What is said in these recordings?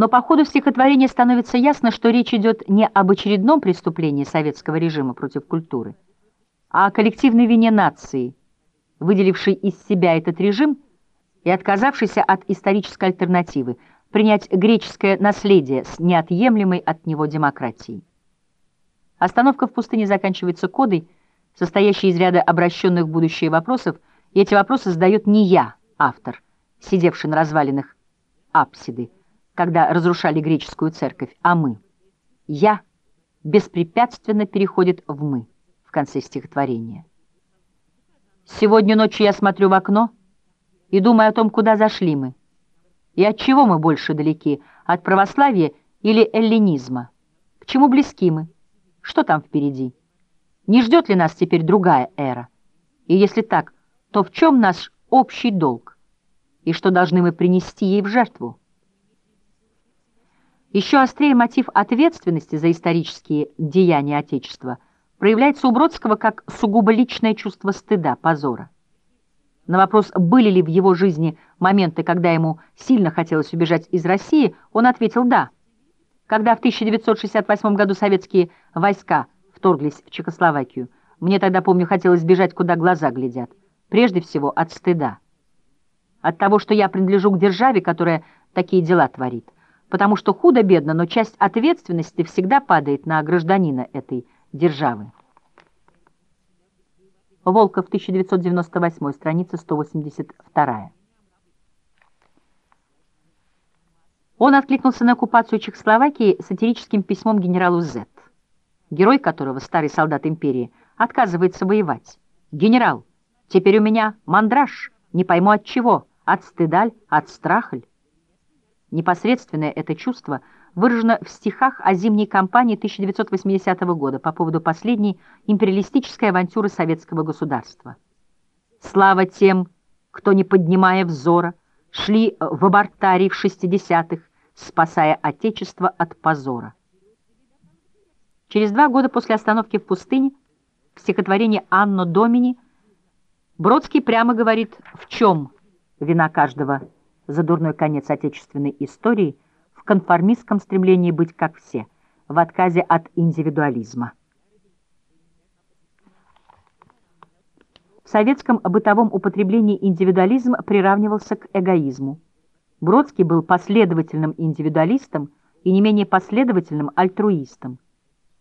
Но по ходу стихотворения становится ясно, что речь идет не об очередном преступлении советского режима против культуры, а о коллективной вине нации, выделившей из себя этот режим и отказавшейся от исторической альтернативы принять греческое наследие с неотъемлемой от него демократией. Остановка в пустыне заканчивается кодой, состоящей из ряда обращенных в будущее вопросов, и эти вопросы задает не я, автор, сидевший на развалинах апсиды, когда разрушали греческую церковь, а мы. «Я» беспрепятственно переходит в «мы» в конце стихотворения. Сегодня ночью я смотрю в окно и думаю о том, куда зашли мы, и от чего мы больше далеки, от православия или эллинизма, к чему близки мы, что там впереди, не ждет ли нас теперь другая эра, и если так, то в чем наш общий долг, и что должны мы принести ей в жертву? Еще острее мотив ответственности за исторические деяния Отечества проявляется у Бродского как сугубо личное чувство стыда, позора. На вопрос, были ли в его жизни моменты, когда ему сильно хотелось убежать из России, он ответил «да». Когда в 1968 году советские войска вторглись в Чехословакию, мне тогда, помню, хотелось бежать, куда глаза глядят. Прежде всего, от стыда. От того, что я принадлежу к державе, которая такие дела творит потому что худо-бедно, но часть ответственности всегда падает на гражданина этой державы. Волков, 1998, страница 182. Он откликнулся на оккупацию Чехословакии сатирическим письмом генералу З, герой которого, старый солдат империи, отказывается воевать. «Генерал, теперь у меня мандраж, не пойму от чего, от стыдаль, от страхаль. Непосредственное это чувство выражено в стихах о зимней кампании 1980 года по поводу последней империалистической авантюры советского государства. Слава тем, кто, не поднимая взора, шли в абортарий в 60-х, спасая Отечество от позора. Через два года после остановки в пустыне в стихотворении «Анно Домини» Бродский прямо говорит, в чем вина каждого за дурной конец отечественной истории в конформистском стремлении быть как все, в отказе от индивидуализма. В советском бытовом употреблении индивидуализм приравнивался к эгоизму. Бродский был последовательным индивидуалистом и не менее последовательным альтруистом.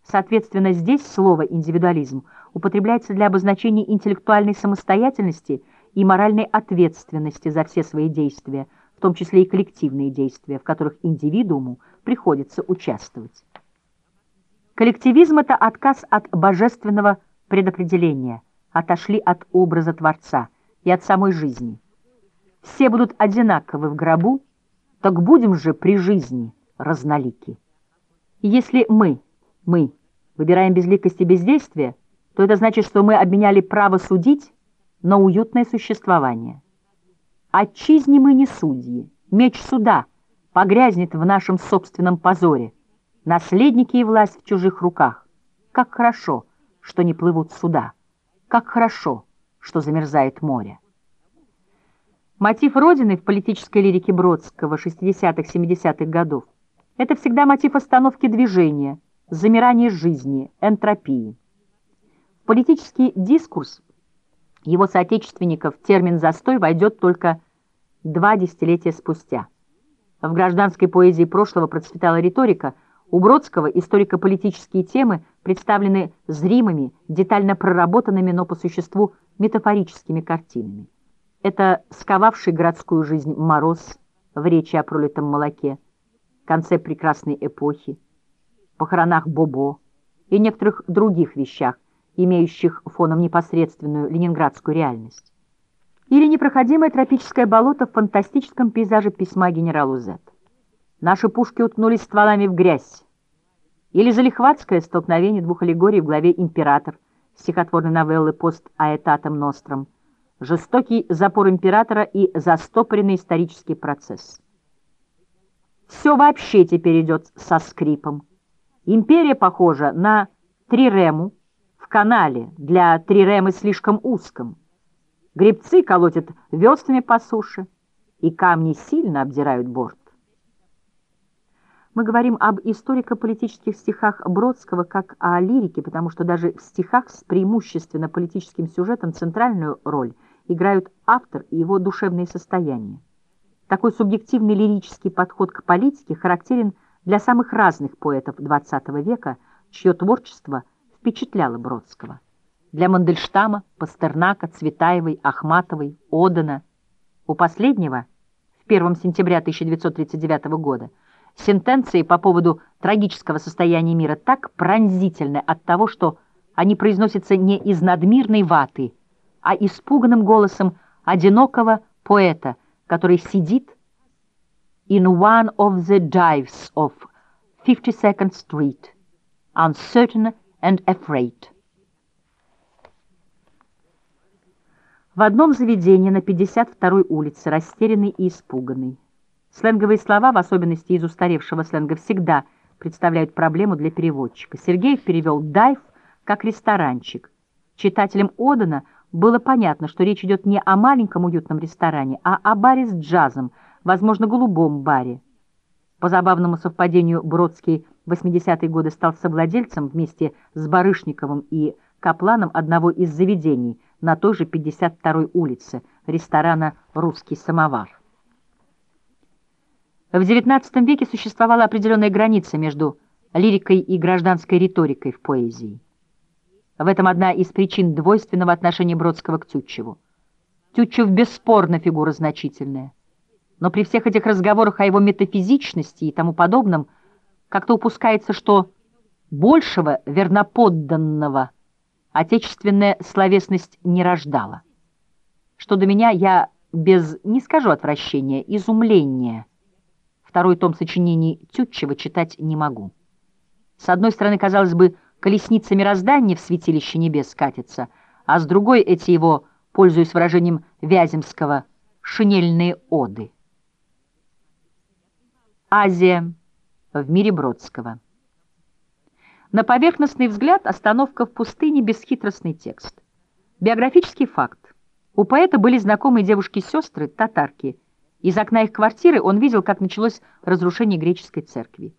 Соответственно, здесь слово «индивидуализм» употребляется для обозначения интеллектуальной самостоятельности и моральной ответственности за все свои действия – в том числе и коллективные действия, в которых индивидууму приходится участвовать. Коллективизм — это отказ от божественного предопределения, отошли от образа Творца и от самой жизни. Все будут одинаковы в гробу, так будем же при жизни разнолики. Если мы, мы, выбираем безликость и бездействие, то это значит, что мы обменяли право судить на уютное существование. Отчизни мы не судьи, меч суда погрязнет в нашем собственном позоре. Наследники и власть в чужих руках. Как хорошо, что не плывут суда. Как хорошо, что замерзает море. Мотив Родины в политической лирике Бродского 60-70-х годов – это всегда мотив остановки движения, замирания жизни, энтропии. Политический дискурс его соотечественников термин «застой» войдет только два десятилетия спустя. В гражданской поэзии прошлого процветала риторика, у Бродского историко-политические темы представлены зримыми, детально проработанными, но по существу метафорическими картинами. Это сковавший городскую жизнь мороз в речи о пролитом молоке, конце прекрасной эпохи, похоронах Бобо и некоторых других вещах, имеющих фоном непосредственную ленинградскую реальность. Или непроходимое тропическое болото в фантастическом пейзаже письма генералу Зет. Наши пушки уткнулись стволами в грязь. Или залихватское столкновение двух аллегорий в главе «Император» стихотворной новеллы «Пост аэтатом ностром», жестокий запор императора и застопоренный исторический процесс. Все вообще теперь идет со скрипом. Империя похожа на трирему, канале, для триремы слишком узком. Гребцы колотят веслами по суше, и камни сильно обдирают борт. Мы говорим об историко-политических стихах Бродского как о лирике, потому что даже в стихах с преимущественно политическим сюжетом центральную роль играют автор и его душевные состояния. Такой субъективный лирический подход к политике характерен для самых разных поэтов XX века, чье творчество впечатляло Бродского. Для Мандельштама, Пастернака, Цветаевой, Ахматовой, Одена. У последнего, в 1 сентября 1939 года, Сентенции по поводу трагического состояния мира так пронзительны от того, что они произносятся не из надмирной ваты, а испуганным голосом одинокого поэта, который сидит in one of the dives of 52nd Street, uncertain and afraid. В одном заведении на 52-й улице, растерянный и испуганный. Сленговые слова, в особенности из устаревшего сленга, всегда представляют проблему для переводчика. Сергеев перевел «дайв» как «ресторанчик». Читателям Одена было понятно, что речь идет не о маленьком уютном ресторане, а о баре с джазом, возможно, голубом баре. По забавному совпадению Бродский в 80-е годы стал совладельцем вместе с Барышниковым и Капланом одного из заведений на той же 52-й улице, ресторана «Русский самовар». В XIX веке существовала определенная граница между лирикой и гражданской риторикой в поэзии. В этом одна из причин двойственного отношения Бродского к Тютчеву. Тютчев бесспорно фигура значительная. Но при всех этих разговорах о его метафизичности и тому подобном как-то упускается, что большего верноподданного отечественная словесность не рождала. Что до меня, я без, не скажу отвращения, изумления – Второй том сочинений Тютчева читать не могу. С одной стороны, казалось бы, колесница мироздания в святилище небес катится, а с другой эти его, пользуясь выражением Вяземского, шинельные оды. Азия в мире Бродского. На поверхностный взгляд остановка в пустыне бесхитростный текст. Биографический факт. У поэта были знакомые девушки-сестры, татарки – из окна их квартиры он видел, как началось разрушение греческой церкви.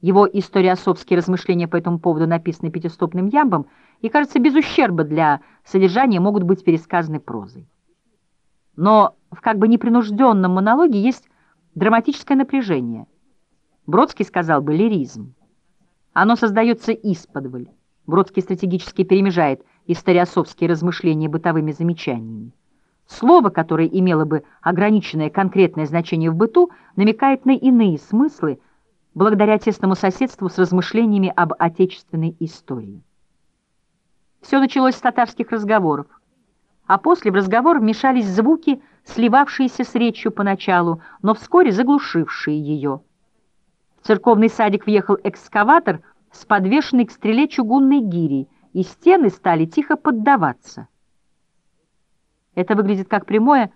Его историосовские размышления по этому поводу написаны пятистопным ямбом и, кажется, без ущерба для содержания могут быть пересказаны прозой. Но в как бы непринужденном монологе есть драматическое напряжение. Бродский сказал бы лиризм. Оно создается исподволь. Бродский стратегически перемежает историосовские размышления бытовыми замечаниями. Слово, которое имело бы ограниченное конкретное значение в быту, намекает на иные смыслы, благодаря тесному соседству с размышлениями об отечественной истории. Все началось с татарских разговоров, а после в разговор вмешались звуки, сливавшиеся с речью поначалу, но вскоре заглушившие ее. Церковный садик въехал экскаватор с подвешенной к стреле чугунной гирей, и стены стали тихо поддаваться. Это выглядит как прямое,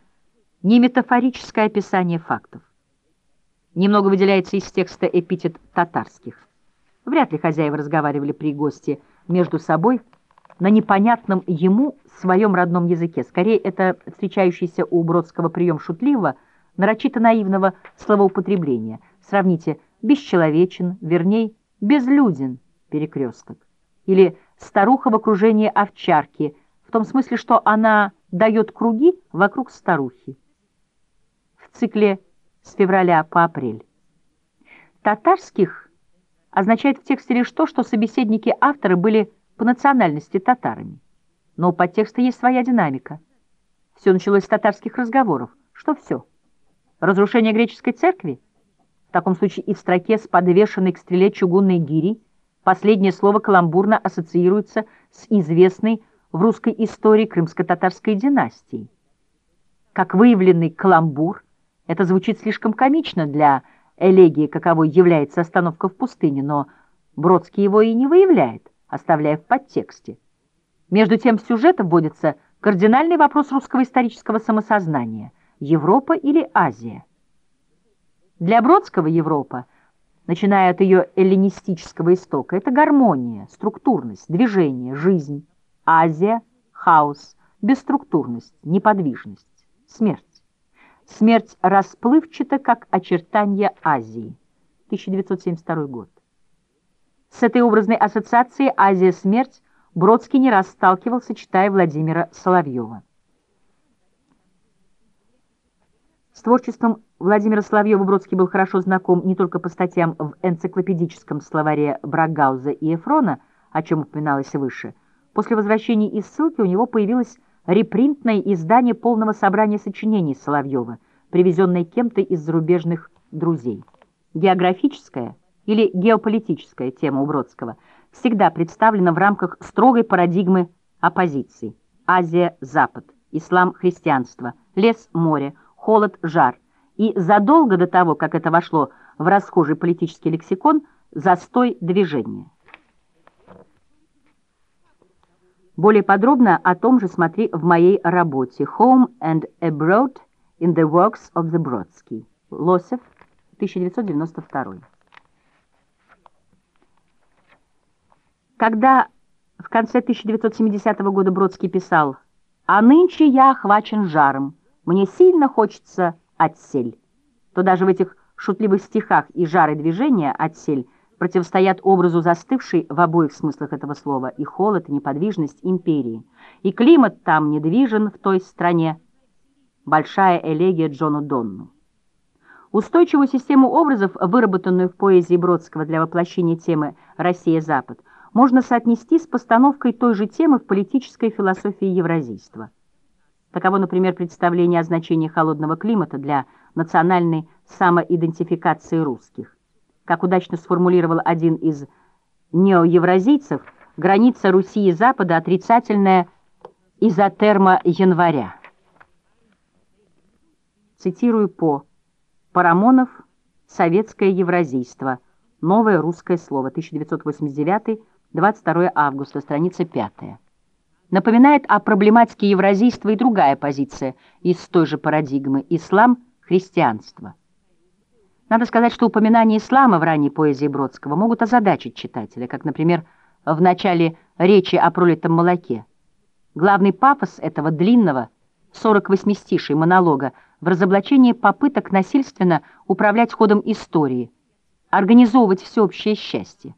не метафорическое описание фактов. Немного выделяется из текста эпитет татарских. Вряд ли хозяева разговаривали при гости между собой на непонятном ему своем родном языке. Скорее, это встречающийся у Бродского прием шутливого, нарочито наивного словоупотребления. Сравните «бесчеловечен», верней «безлюден» перекресток. Или «старуха в окружении овчарки», в том смысле, что она дает круги вокруг старухи. В цикле с февраля по апрель. Татарских означает в тексте лишь то, что собеседники автора были по национальности татарами. Но у подтекста есть своя динамика. Все началось с татарских разговоров. Что все? Разрушение греческой церкви? В таком случае и в строке с подвешенной к стреле чугунной гири последнее слово каламбурно ассоциируется с известной в русской истории крымско-татарской династии. Как выявленный каламбур, это звучит слишком комично для элегии, каковой является остановка в пустыне, но Бродский его и не выявляет, оставляя в подтексте. Между тем в сюжет вводится кардинальный вопрос русского исторического самосознания – Европа или Азия? Для Бродского Европа, начиная от ее эллинистического истока, это гармония, структурность, движение, жизнь, Азия – хаос, бесструктурность, неподвижность, смерть. Смерть расплывчата, как очертания Азии. 1972 год. С этой образной ассоциацией «Азия-смерть» Бродский не раз сталкивался, читая Владимира Соловьева. С творчеством Владимира Соловьева Бродский был хорошо знаком не только по статьям в энциклопедическом словаре Брагауза и Эфрона, о чем упоминалось выше. После возвращения из ссылки у него появилось репринтное издание полного собрания сочинений Соловьева, привезенное кем-то из зарубежных друзей. Географическая или геополитическая тема у Бродского всегда представлена в рамках строгой парадигмы оппозиции. Азия-Запад, ислам-христианство, лес-море, холод-жар. И задолго до того, как это вошло в расхожий политический лексикон, застой движения. Более подробно о том же смотри в моей работе «Home and Abroad in the Works of the Brodsky». Лосев, 1992. Когда в конце 1970 года Бродский писал «А нынче я охвачен жаром, мне сильно хочется отсель», то даже в этих шутливых стихах и жары движения «отсель» противостоят образу застывшей в обоих смыслах этого слова и холод, и неподвижность империи. И климат там недвижен в той стране. Большая элегия Джону Донну. Устойчивую систему образов, выработанную в поэзии Бродского для воплощения темы «Россия-Запад», можно соотнести с постановкой той же темы в политической философии евразийства. Таково, например, представление о значении холодного климата для национальной самоидентификации русских. Как удачно сформулировал один из неоевразийцев, граница Руси и Запада отрицательная изотерма января. Цитирую по Парамонов «Советское евразийство», «Новое русское слово», 1989, 22 августа, страница 5. Напоминает о проблематике евразийства и другая позиция из той же парадигмы – ислам, христианство. Надо сказать, что упоминания ислама в ранней поэзии Бродского могут озадачить читателя, как, например, в начале речи о пролитом молоке. Главный пафос этого длинного, 48-стишей монолога – в разоблачении попыток насильственно управлять ходом истории, организовывать всеобщее счастье.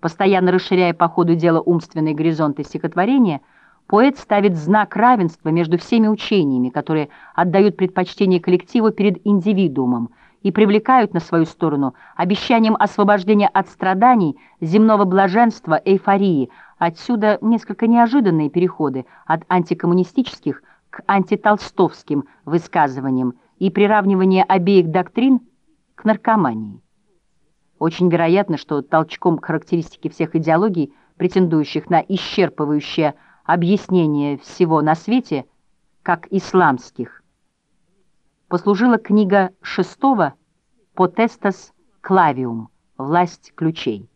Постоянно расширяя по ходу дела умственные горизонты стихотворения, поэт ставит знак равенства между всеми учениями, которые отдают предпочтение коллективу перед индивидуумом и привлекают на свою сторону обещанием освобождения от страданий, земного блаженства, эйфории. Отсюда несколько неожиданные переходы от антикоммунистических к антитолстовским высказываниям и приравнивание обеих доктрин к наркомании. Очень вероятно, что толчком к характеристике всех идеологий, претендующих на исчерпывающее объяснение всего на свете, как исламских, послужила книга шестого «Potestas Clavium» «Власть ключей».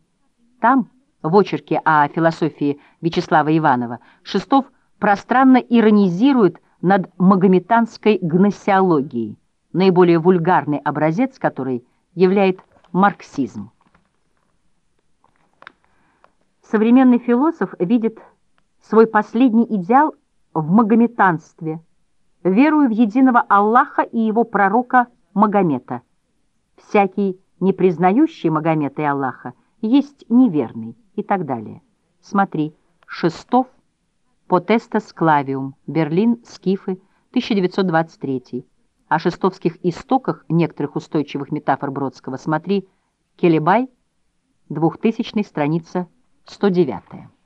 Там, в очерке о философии Вячеслава Иванова, Шестов пространно иронизирует над магометанской гносеологией, наиболее вульгарный образец которой являет марксизм. Современный философ видит свой последний идеал в магометанстве, веруя в единого Аллаха и его пророка Магомета. Всякий, не признающий Магомета и Аллаха, есть неверный и так далее. Смотри, Шестов, Потеста Склавиум, Берлин, Скифы, 1923. О шестовских истоках некоторых устойчивых метафор Бродского смотри Келебай, 2000 страница 109.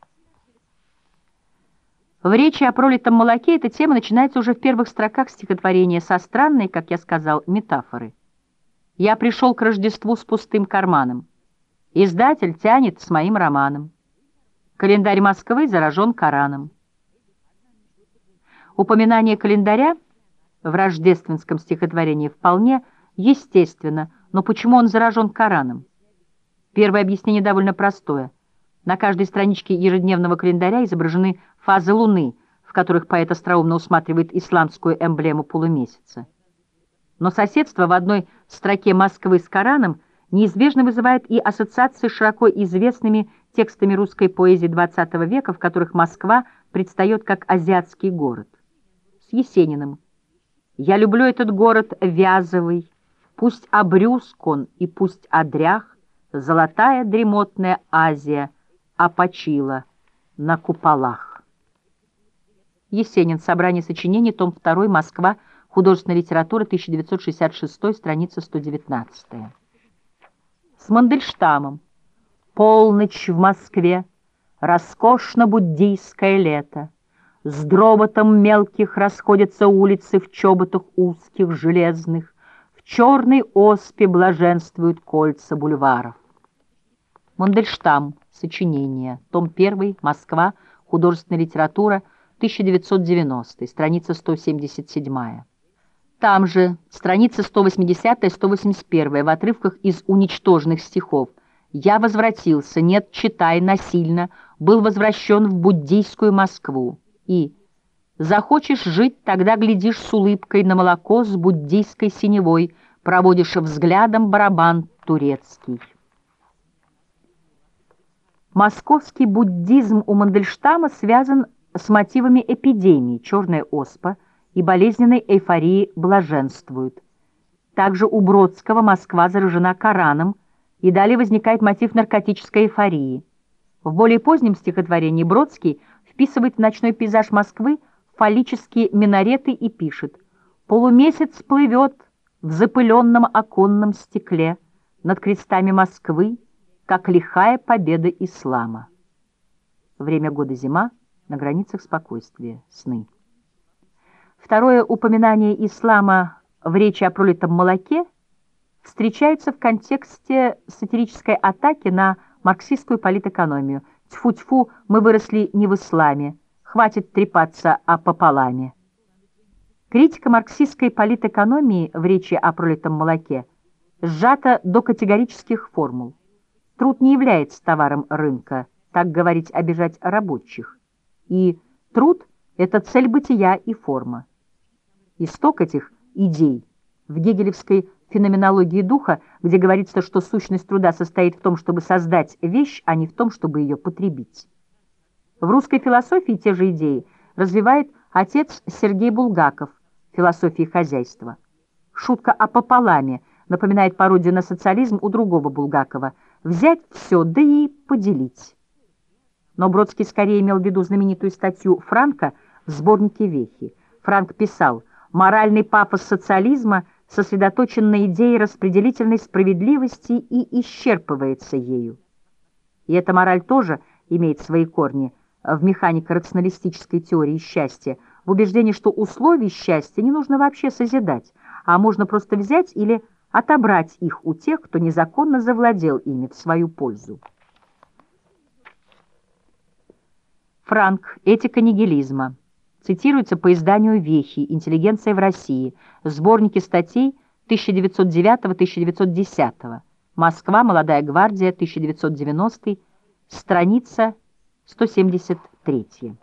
В речи о пролитом молоке эта тема начинается уже в первых строках стихотворения со странной, как я сказал, метафоры. «Я пришел к Рождеству с пустым карманом. Издатель тянет с моим романом. Календарь Москвы заражен Кораном. Упоминание календаря в рождественском стихотворении вполне естественно, но почему он заражен Кораном? Первое объяснение довольно простое. На каждой страничке ежедневного календаря изображены фазы Луны, в которых поэт остроумно усматривает исламскую эмблему полумесяца. Но соседство в одной строке Москвы с Кораном неизбежно вызывает и ассоциации с широко известными текстами русской поэзии XX века, в которых Москва предстает как азиатский город. Есениным. «Я люблю этот город вязовый, Пусть обрюзг он и пусть одрях, Золотая дремотная Азия опочила на куполах. Есенин. Собрание сочинений. Том 2. Москва. Художественная литература. 1966. Страница 119. С Мандельштамом. Полночь в Москве. Роскошно-буддийское лето. С дроботом мелких расходятся улицы в чоботах узких, железных. В черной оспе блаженствуют кольца бульваров. Мандельштам. Сочинение. Том 1. Москва. Художественная литература. 1990. Страница 177. Там же, страница 180-181, в отрывках из уничтоженных стихов. «Я возвратился, нет, читай, насильно, был возвращен в буддийскую Москву» и «Захочешь жить, тогда глядишь с улыбкой на молоко с буддийской синевой, проводишь взглядом барабан турецкий». Московский буддизм у Мандельштама связан с мотивами эпидемии, черная оспа и болезненной эйфории блаженствуют. Также у Бродского Москва заражена Кораном, и далее возникает мотив наркотической эйфории. В более позднем стихотворении Бродский вписывает в ночной пейзаж Москвы фаллические минареты и пишет «Полумесяц плывет в запыленном оконном стекле над крестами Москвы, как лихая победа ислама. Время года зима, на границах спокойствия, сны. Второе упоминание ислама в речи о пролитом молоке встречается в контексте сатирической атаки на марксистскую политэкономию. Тьфу-тьфу, мы выросли не в исламе, хватит трепаться о пополаме. Критика марксистской политэкономии в речи о пролитом молоке сжата до категорических формул. Труд не является товаром рынка, так говорить обижать рабочих. И труд — это цель бытия и форма. Исток этих идей в гегелевской феноменологии духа, где говорится, что сущность труда состоит в том, чтобы создать вещь, а не в том, чтобы ее потребить. В русской философии те же идеи развивает отец Сергей Булгаков «Философии хозяйства». Шутка о пополаме напоминает пародию на социализм у другого Булгакова – взять все, да и поделить. Но Бродский скорее имел в виду знаменитую статью Франка в сборнике «Вехи». Франк писал «Моральный пафос социализма сосредоточен на идее распределительной справедливости и исчерпывается ею». И эта мораль тоже имеет свои корни в механико-рационалистической теории счастья, в убеждении, что условий счастья не нужно вообще созидать, а можно просто взять или отобрать их у тех, кто незаконно завладел ими в свою пользу. Франк. Этика нигилизма. Цитируется по изданию «Вехи. Интеллигенция в России». Сборники статей 1909-1910. Москва. Молодая гвардия. 1990. Страница 173.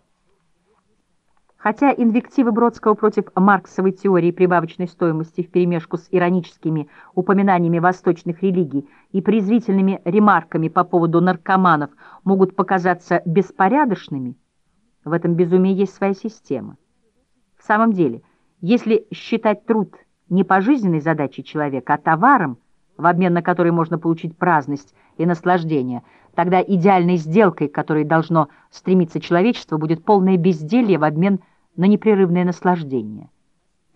Хотя инвективы Бродского против марксовой теории прибавочной стоимости вперемешку с ироническими упоминаниями восточных религий и презрительными ремарками по поводу наркоманов могут показаться беспорядочными, в этом безумии есть своя система. В самом деле, если считать труд не пожизненной задачей человека, а товаром, в обмен на который можно получить праздность и наслаждение, тогда идеальной сделкой, к которой должно стремиться человечество, будет полное безделье в обмен на непрерывное наслаждение.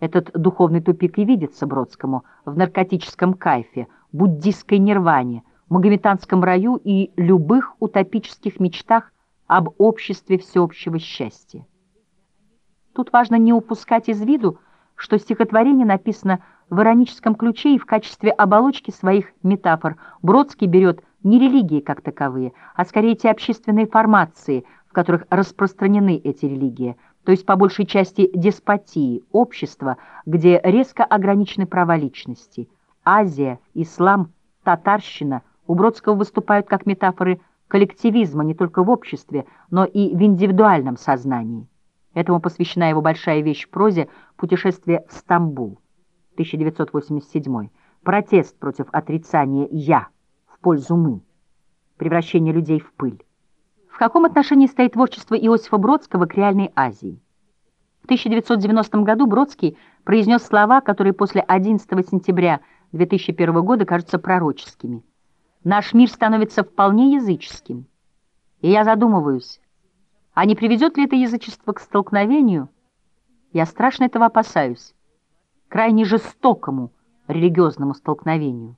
Этот духовный тупик и видится Бродскому в наркотическом кайфе, буддистской нирване, магометанском раю и любых утопических мечтах об обществе всеобщего счастья. Тут важно не упускать из виду, что стихотворение написано в ироническом ключе и в качестве оболочки своих метафор Бродский берет не религии как таковые, а скорее те общественные формации, в которых распространены эти религии – то есть по большей части деспотии, общества, где резко ограничены права личности. Азия, ислам, татарщина у Бродского выступают как метафоры коллективизма не только в обществе, но и в индивидуальном сознании. Этому посвящена его большая вещь в прозе «Путешествие в Стамбул» 1987 Протест против отрицания «я» пользу «мы», превращение людей в пыль. В каком отношении стоит творчество Иосифа Бродского к реальной Азии? В 1990 году Бродский произнес слова, которые после 11 сентября 2001 года кажутся пророческими. Наш мир становится вполне языческим. И я задумываюсь, а не приведет ли это язычество к столкновению? Я страшно этого опасаюсь. Крайне жестокому религиозному столкновению.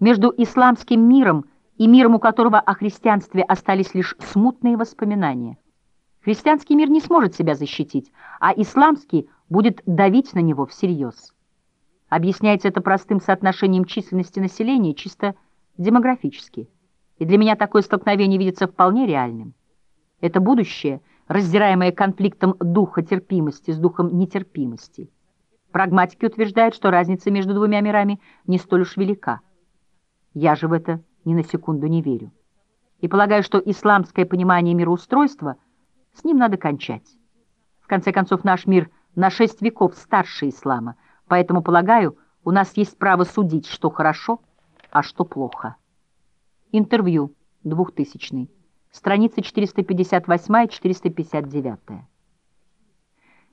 Между исламским миром и миром, у которого о христианстве остались лишь смутные воспоминания. Христианский мир не сможет себя защитить, а исламский будет давить на него всерьез. Объясняется это простым соотношением численности населения, чисто демографически. И для меня такое столкновение видится вполне реальным. Это будущее, раздираемое конфликтом духа терпимости с духом нетерпимости. Прагматики утверждают, что разница между двумя мирами не столь уж велика. Я же в это ни на секунду не верю. И полагаю, что исламское понимание мироустройства, с ним надо кончать. В конце концов, наш мир на шесть веков старше ислама, поэтому, полагаю, у нас есть право судить, что хорошо, а что плохо. Интервью, 2000 страницы 458 и 459.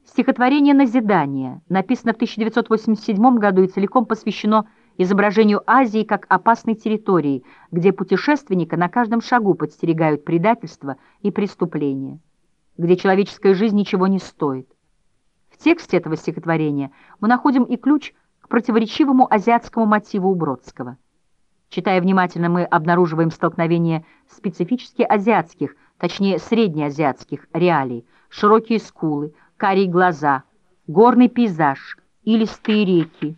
Стихотворение «Назидание» написано в 1987 году и целиком посвящено изображению Азии как опасной территории, где путешественника на каждом шагу подстерегают предательство и преступления, где человеческая жизнь ничего не стоит. В тексте этого стихотворения мы находим и ключ к противоречивому азиатскому мотиву у Бродского. Читая внимательно, мы обнаруживаем столкновение специфически азиатских, точнее среднеазиатских реалий, широкие скулы, карие глаза, горный пейзаж, илистые реки,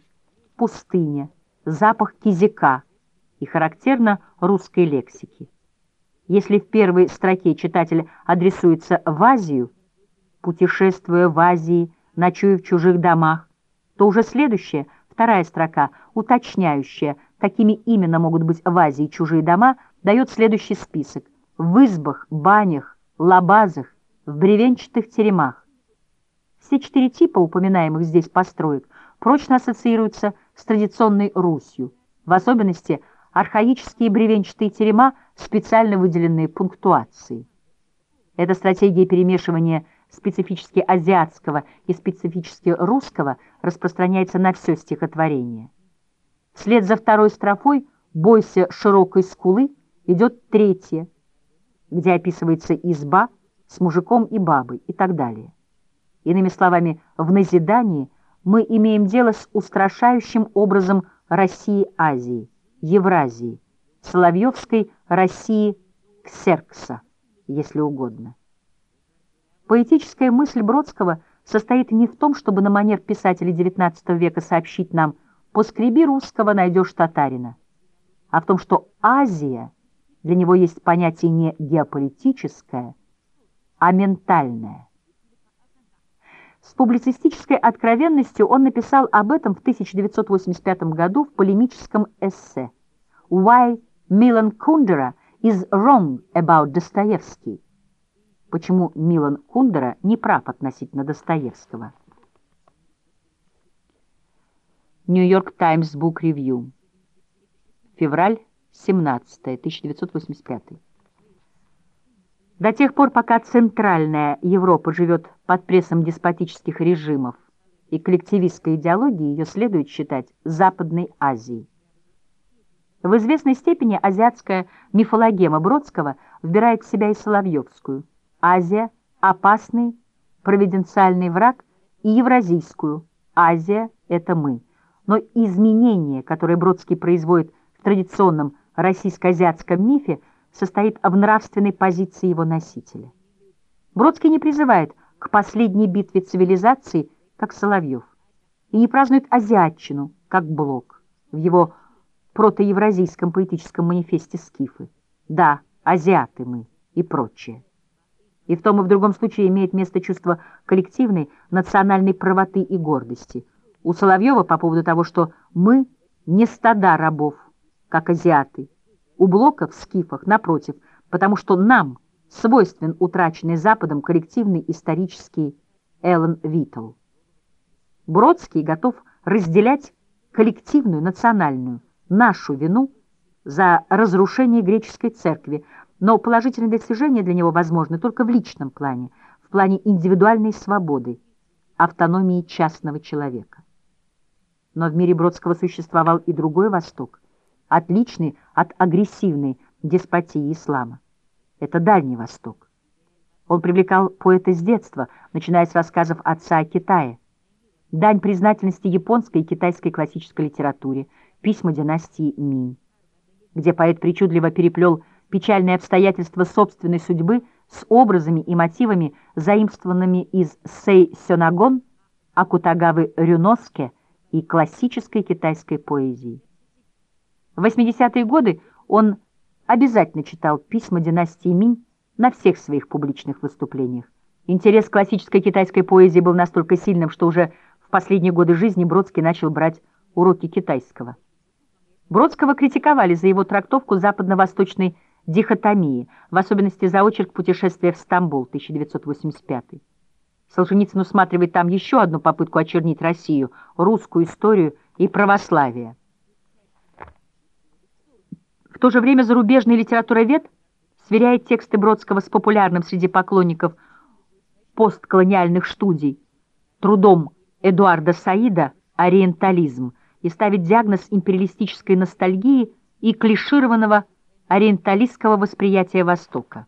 пустыня, запах кизика и характерно русской лексики. Если в первой строке читатель адресуется в Азию, путешествуя в Азии, ночуя в чужих домах, то уже следующая, вторая строка, уточняющая, какими именно могут быть в Азии чужие дома, дает следующий список. В избах, банях, лабазах, в бревенчатых теремах. Все четыре типа упоминаемых здесь построек прочно ассоциируются с традиционной Русью, в особенности архаические бревенчатые терема, специально выделенные пунктуацией. Эта стратегия перемешивания специфически азиатского и специфически русского распространяется на все стихотворение. Вслед за второй строфой «Бойся широкой скулы» идет третья, где описывается изба с мужиком и бабой и так далее. Иными словами, в назидании мы имеем дело с устрашающим образом России-Азии, Евразии, Соловьевской России Ксеркса, если угодно. Поэтическая мысль Бродского состоит не в том, чтобы на манер писателей XIX века сообщить нам «поскреби русского, найдешь татарина», а в том, что Азия для него есть понятие не геополитическое, а ментальное. С публицистической откровенностью он написал об этом в 1985 году в полемическом эссе «Why Milan Kundera is wrong about Dostoevsky» почему Милан Кундера не прав относительно Достоевского. Нью-Йорк Таймс Бук Ревью. Февраль 17 1985. До тех пор, пока Центральная Европа живет под прессом деспотических режимов и коллективистской идеологии, ее следует считать Западной Азией. В известной степени азиатская мифологема Бродского вбирает в себя и Соловьевскую – Азия – опасный провиденциальный враг, и Евразийскую – Азия – это мы. Но изменение, которое Бродский производит в традиционном российско-азиатском мифе, состоит в нравственной позиции его носителя. Бродский не призывает к последней битве цивилизации, как Соловьев, и не празднует азиатчину, как Блок, в его протоевразийском поэтическом манифесте «Скифы». Да, азиаты мы и прочее. И в том и в другом случае имеет место чувство коллективной национальной правоты и гордости. У Соловьева по поводу того, что мы не стада рабов, как азиаты. У Блока в скифах, напротив, потому что нам свойствен утраченный Западом коллективный исторический Эллен Виттл. Бродский готов разделять коллективную, национальную, нашу вину за разрушение греческой церкви, но положительные достижения для него возможны только в личном плане, в плане индивидуальной свободы, автономии частного человека. Но в мире Бродского существовал и другой Восток, отличный от агрессивной деспотии ислама. Это Дальний Восток. Он привлекал поэта с детства, начиная с рассказов отца о Китае. Дань признательности японской и китайской классической литературе, письма династии Минь, где поэт причудливо переплел печальные обстоятельства собственной судьбы с образами и мотивами, заимствованными из Сэй Сёнагон, Акутагавы Рюноске и классической китайской поэзии. В 80-е годы он обязательно читал письма династии Минь на всех своих публичных выступлениях. Интерес к классической китайской поэзии был настолько сильным, что уже в последние годы жизни Бродский начал брать уроки китайского. Бродского критиковали за его трактовку западно-восточной дихотомии, в особенности за очерк «Путешествие в Стамбул» 1985. Солженицын усматривает там еще одну попытку очернить Россию, русскую историю и православие. То же время зарубежный литературовед сверяет тексты Бродского с популярным среди поклонников постколониальных студий трудом Эдуарда Саида «Ориентализм» и ставит диагноз империалистической ностальгии и клишированного ориенталистского восприятия Востока.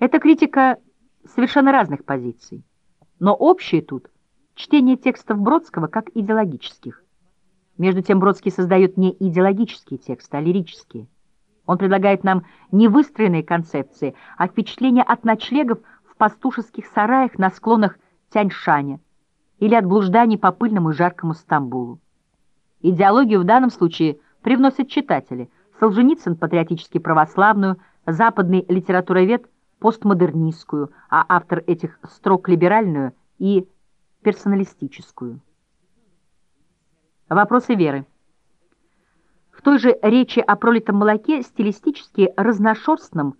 Это критика совершенно разных позиций, но общее тут – чтение текстов Бродского как идеологических. Между тем Бродский создает не идеологические тексты, а лирические. Он предлагает нам не выстроенные концепции, а впечатления от ночлегов в пастушеских сараях на склонах Тяньшаня или от блужданий по пыльному и жаркому Стамбулу. Идеологию в данном случае привносят читатели. Солженицын – патриотически православную, западный литературовед – постмодернистскую, а автор этих строк – либеральную и персоналистическую. Вопросы веры. В той же речи о пролитом молоке стилистически разношерстном,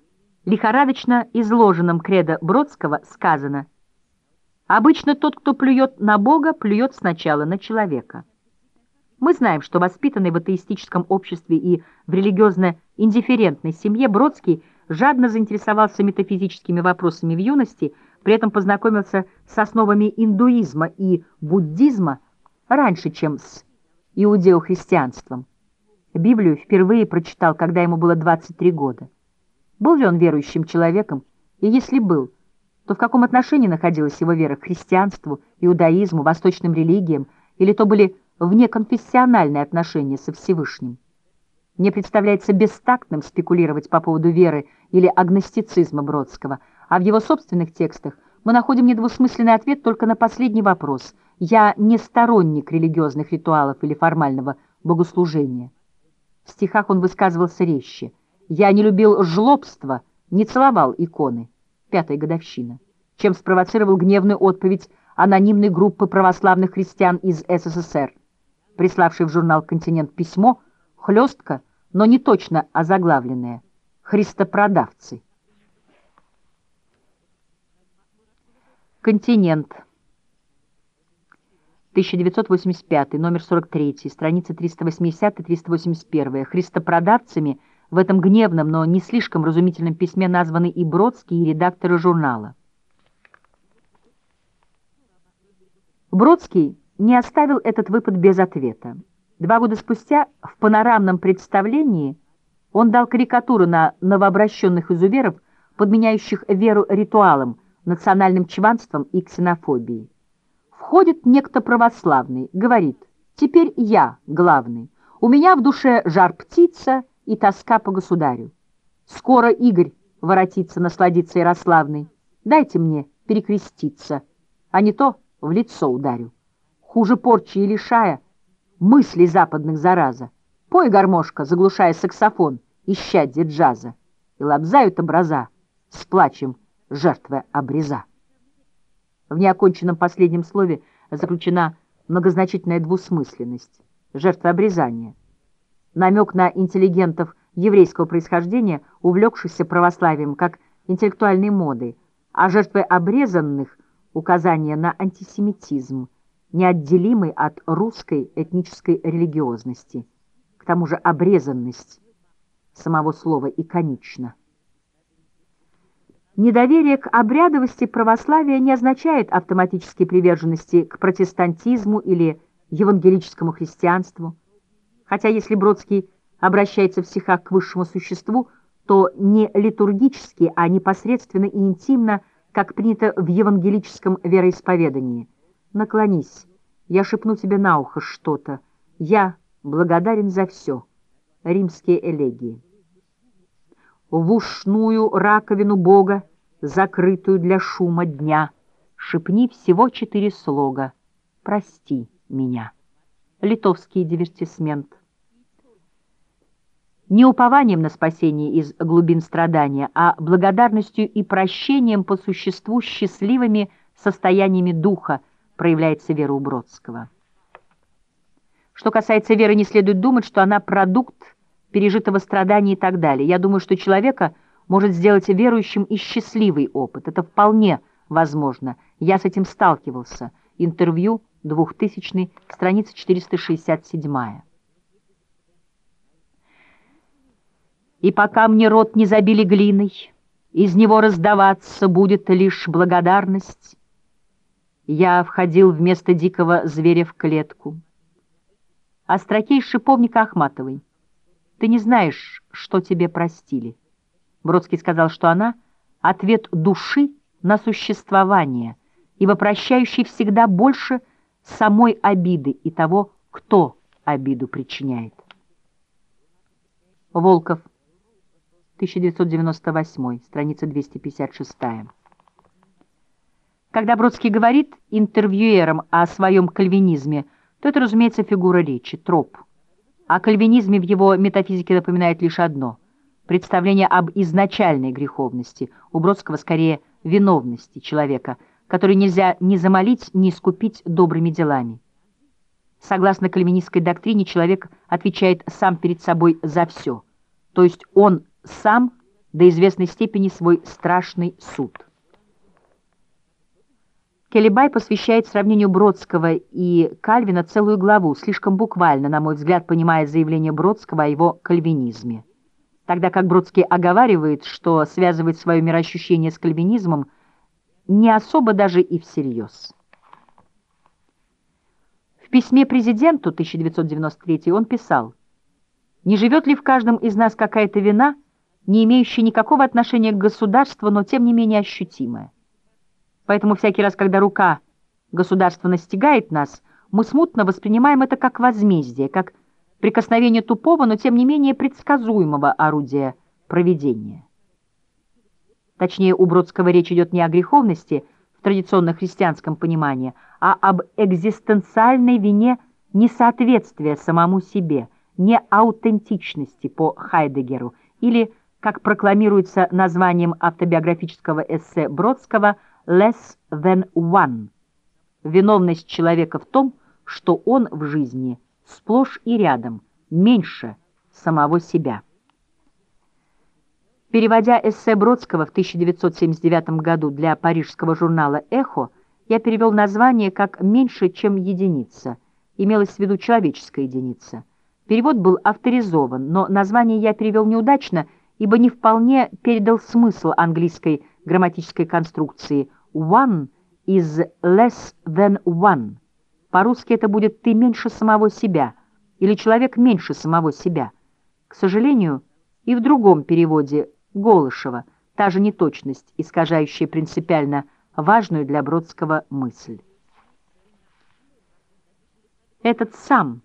лихорадочно изложенном кредо Бродского сказано – Обычно тот, кто плюет на Бога, плюет сначала на человека. Мы знаем, что воспитанный в атеистическом обществе и в религиозно-индифферентной семье Бродский жадно заинтересовался метафизическими вопросами в юности, при этом познакомился с основами индуизма и буддизма раньше, чем с иудеохристианством. Библию впервые прочитал, когда ему было 23 года. Был ли он верующим человеком? И если был, то в каком отношении находилась его вера к христианству, иудаизму, восточным религиям, или то были внеконфессиональные отношения со Всевышним. Мне представляется бестактным спекулировать по поводу веры или агностицизма Бродского, а в его собственных текстах мы находим недвусмысленный ответ только на последний вопрос. Я не сторонник религиозных ритуалов или формального богослужения. В стихах он высказывался резче. Я не любил жлобство, не целовал иконы пятая годовщина, чем спровоцировал гневную отповедь анонимной группы православных христиан из СССР, приславшей в журнал «Континент» письмо, хлестко, но не точно озаглавленное «Христопродавцы». «Континент», 1985, номер 43, страница 380-381, «Христопродавцами» – в этом гневном, но не слишком разумительном письме названы и Бродский, и редакторы журнала. Бродский не оставил этот выпад без ответа. Два года спустя в панорамном представлении он дал карикатуру на новообращенных изуверов, подменяющих веру ритуалам, национальным чванством и ксенофобией. Входит некто православный, говорит, «Теперь я главный, у меня в душе жар птица, и тоска по государю. Скоро Игорь воротится насладиться Ярославной. Дайте мне перекреститься, а не то в лицо ударю. Хуже порчи и лишая мыслей западных зараза. Пой, гармошка, заглушая саксофон, исчадье джаза, и лобзают образа, с плачем жертвы обреза. В неоконченном последнем слове заключена многозначительная двусмысленность, жертва обрезания — намек на интеллигентов еврейского происхождения, увлекшихся православием как интеллектуальной модой, а жертвы обрезанных — указание на антисемитизм, неотделимый от русской этнической религиозности. К тому же обрезанность самого слова иконична. Недоверие к обрядовости православия не означает автоматической приверженности к протестантизму или евангелическому христианству. Хотя если Бродский обращается в стихах к высшему существу, то не литургически, а непосредственно и интимно, как принято в евангелическом вероисповедании. «Наклонись, я шепну тебе на ухо что-то. Я благодарен за все». Римские элегии в ушную раковину Бога, закрытую для шума дня. Шепни всего четыре слога «Прости меня». Литовский дивертисмент. Не упованием на спасение из глубин страдания, а благодарностью и прощением по существу счастливыми состояниями духа проявляется вера у Бродского. Что касается веры, не следует думать, что она продукт пережитого страдания и так далее. Я думаю, что человека может сделать верующим и счастливый опыт. Это вполне возможно. Я с этим сталкивался. Интервью 2000, страница 467. И пока мне рот не забили глиной, из него раздаваться будет лишь благодарность. Я входил вместо дикого зверя в клетку. Острокей шиповника Ахматовой. Ты не знаешь, что тебе простили. Бродский сказал, что она — ответ души на существование, ибо прощающий всегда больше самой обиды и того, кто обиду причиняет. Волков, 1998, страница 256. Когда Бродский говорит интервьюерам о своем кальвинизме, то это, разумеется, фигура речи, троп. О кальвинизме в его метафизике напоминает лишь одно — представление об изначальной греховности, у Бродского скорее виновности человека, который нельзя ни замолить, ни искупить добрыми делами. Согласно кальвинистской доктрине, человек отвечает сам перед собой за все, то есть он сам до известной степени свой страшный суд. Келебай посвящает сравнению Бродского и Кальвина целую главу, слишком буквально, на мой взгляд, понимая заявление Бродского о его кальвинизме. Тогда как Бродский оговаривает, что связывает свое мироощущение с кальвинизмом, не особо даже и всерьез. В письме президенту 1993 он писал, «Не живет ли в каждом из нас какая-то вина, не имеющая никакого отношения к государству, но тем не менее ощутимая? Поэтому всякий раз, когда рука государства настигает нас, мы смутно воспринимаем это как возмездие, как прикосновение тупого, но тем не менее предсказуемого орудия проведения. Точнее, у Бродского речь идет не о греховности в традиционно-христианском понимании, а об экзистенциальной вине несоответствия самому себе, не аутентичности по Хайдегеру или, как прокламируется названием автобиографического эссе Бродского, less than one. Виновность человека в том, что он в жизни сплошь и рядом меньше самого себя. Переводя эссе Бродского в 1979 году для парижского журнала «Эхо», я перевел название как «меньше, чем единица». Имелось в виду человеческая единица. Перевод был авторизован, но название я перевел неудачно, ибо не вполне передал смысл английской грамматической конструкции One is less than one. По-русски это будет «ты меньше самого себя» или «человек меньше самого себя». К сожалению, и в другом переводе Голышева та же неточность, искажающая принципиально важную для Бродского мысль. Этот сам,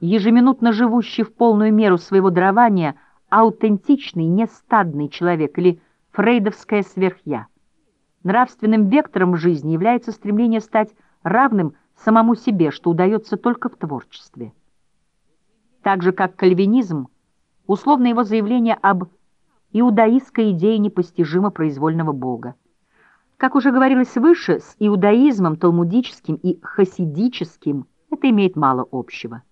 ежеминутно живущий в полную меру своего дарования, аутентичный, нестадный человек или фрейдовское сверхя. Нравственным вектором жизни является стремление стать равным самому себе, что удается только в творчестве. Так же, как кальвинизм, условно его заявление об иудаистской идее непостижимо произвольного Бога. Как уже говорилось выше, с иудаизмом, талмудическим и хасидическим это имеет мало общего.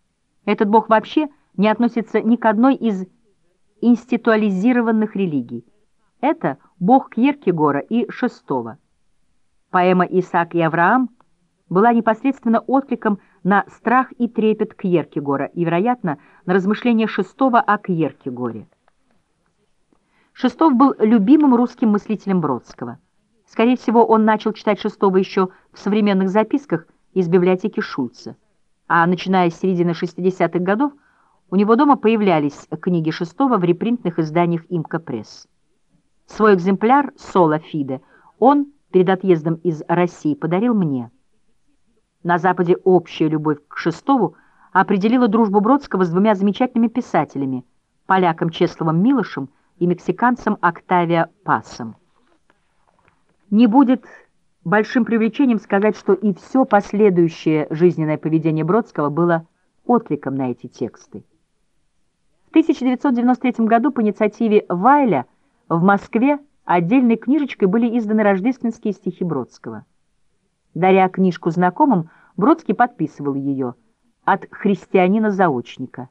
Этот Бог вообще не относится ни к одной из институализированных религий. Это бог Кьеркегора и Шестого. Поэма «Исаак и Авраам» была непосредственно откликом на страх и трепет Кьеркегора и, вероятно, на размышления Шестого о Кьеркегоре. Шестов был любимым русским мыслителем Бродского. Скорее всего, он начал читать Шестого еще в современных записках из библиотеки Шульца. А начиная с середины 60-х годов, у него дома появлялись книги Шестого в репринтных изданиях «Имка Пресс». Свой экземпляр «Соло Фиде» он перед отъездом из России подарил мне. На Западе общая любовь к Шестову определила дружбу Бродского с двумя замечательными писателями, поляком Чесловым Милошем и мексиканцем Октавиа Пасом. Не будет большим привлечением сказать, что и все последующее жизненное поведение Бродского было откликом на эти тексты. В 1993 году по инициативе Вайля в Москве отдельной книжечкой были изданы рождественские стихи Бродского. Даря книжку знакомым, Бродский подписывал ее «От христианина-заочника».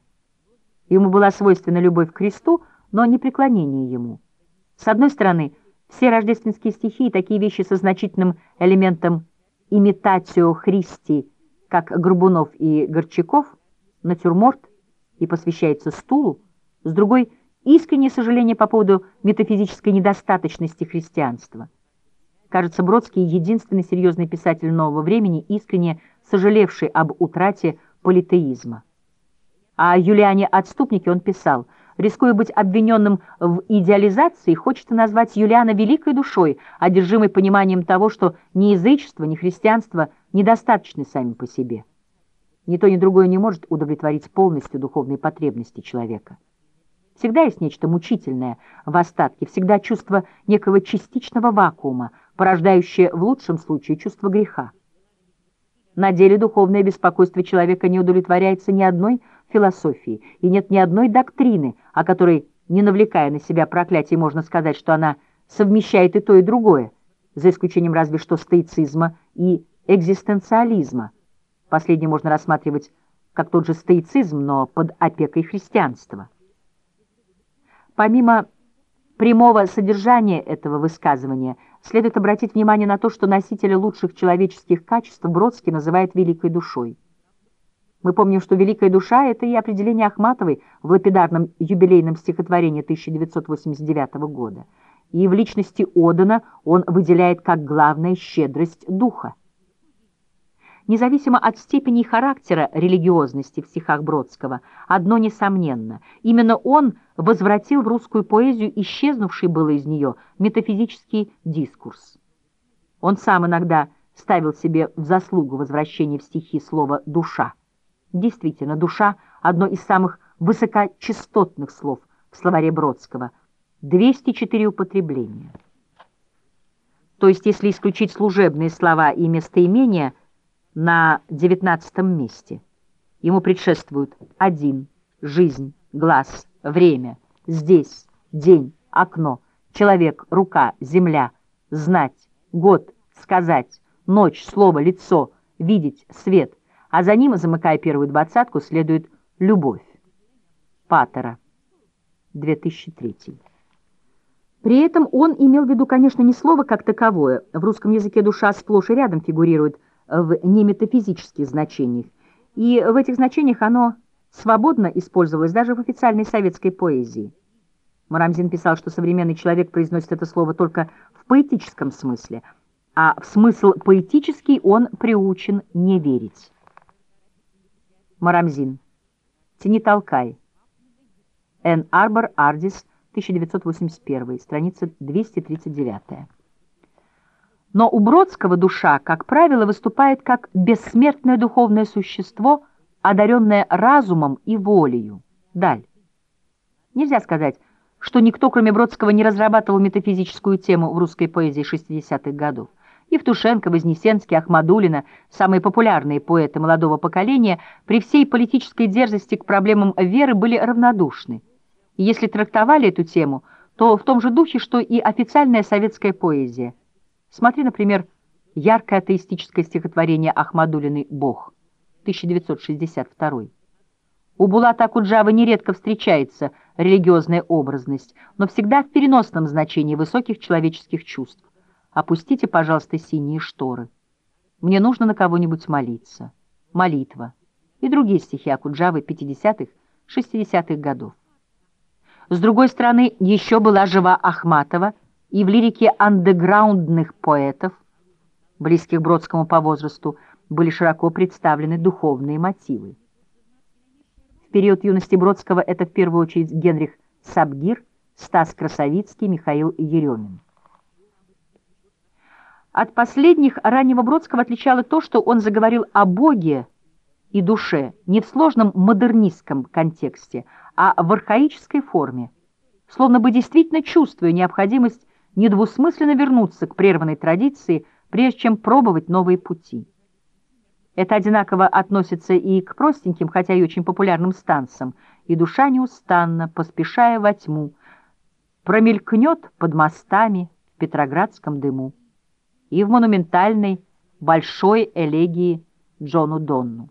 Ему была свойственна любовь к Христу, но не преклонение ему. С одной стороны, все рождественские стихи и такие вещи со значительным элементом имитацио Христи, как Горбунов и Горчаков, натюрморт и посвящается стулу, с другой — искреннее сожаление по поводу метафизической недостаточности христианства. Кажется, Бродский — единственный серьезный писатель нового времени, искренне сожалевший об утрате политеизма. О Юлиане Отступнике он писал — Рискуя быть обвиненным в идеализации, хочется назвать Юлиана великой душой, одержимой пониманием того, что ни язычество, ни христианство недостаточны сами по себе. Ни то, ни другое не может удовлетворить полностью духовные потребности человека. Всегда есть нечто мучительное в остатке, всегда чувство некого частичного вакуума, порождающее в лучшем случае чувство греха. На деле духовное беспокойство человека не удовлетворяется ни одной философии, и нет ни одной доктрины, о которой, не навлекая на себя проклятие, можно сказать, что она совмещает и то, и другое, за исключением разве что стоицизма и экзистенциализма. Последний можно рассматривать как тот же стоицизм, но под опекой христианства. Помимо прямого содержания этого высказывания, следует обратить внимание на то, что носителя лучших человеческих качеств Бродский называет великой душой. Мы помним, что «великая душа» — это и определение Ахматовой в лапидарном юбилейном стихотворении 1989 года. И в личности Одана он выделяет как главное щедрость духа. Независимо от степени и характера религиозности в стихах Бродского, одно несомненно, именно он возвратил в русскую поэзию исчезнувший было из нее метафизический дискурс. Он сам иногда ставил себе в заслугу возвращения в стихи слова «душа». Действительно, душа — одно из самых высокочастотных слов в словаре Бродского. 204 употребления. То есть, если исключить служебные слова и местоимения, на девятнадцатом месте. Ему предшествуют один, жизнь, глаз, время, здесь, день, окно, человек, рука, земля, знать, год, сказать, ночь, слово, лицо, видеть, свет, а за ним, замыкая первую двадцатку, следует «Любовь». Паттера, 2003. При этом он имел в виду, конечно, не слово как таковое. В русском языке душа сплошь и рядом фигурирует в неметафизических значениях, и в этих значениях оно свободно использовалось даже в официальной советской поэзии. Марамзин писал, что современный человек произносит это слово только в поэтическом смысле, а в смысл поэтический он приучен не верить. Марамзин. Тяни толкай. Н. Арбор, Ардис, 1981, страница 239. Но у Бродского душа, как правило, выступает как бессмертное духовное существо, одаренное разумом и волею. Даль. Нельзя сказать, что никто, кроме Бродского, не разрабатывал метафизическую тему в русской поэзии 60-х годов. Евтушенко, Вознесенский, Ахмадулина, самые популярные поэты молодого поколения, при всей политической дерзости к проблемам веры были равнодушны. И если трактовали эту тему, то в том же духе, что и официальная советская поэзия. Смотри, например, яркое атеистическое стихотворение Ахмадулиной «Бог», 1962. У Булата Акуджавы нередко встречается религиозная образность, но всегда в переносном значении высоких человеческих чувств. Опустите, пожалуйста, синие шторы. Мне нужно на кого-нибудь молиться. Молитва. И другие стихи Акуджавы 50-х, 60-х годов. С другой стороны, еще была жива Ахматова, и в лирике андеграундных поэтов, близких Бродскому по возрасту, были широко представлены духовные мотивы. В период юности Бродского это в первую очередь Генрих Сабгир, Стас Красовицкий, Михаил Еремин. От последних раннего Бродского отличало то, что он заговорил о Боге и душе не в сложном модернистском контексте, а в архаической форме, словно бы действительно чувствуя необходимость недвусмысленно вернуться к прерванной традиции, прежде чем пробовать новые пути. Это одинаково относится и к простеньким, хотя и очень популярным станцам, и душа неустанно, поспешая во тьму, промелькнет под мостами в петроградском дыму и в монументальной большой элегии Джону Донну.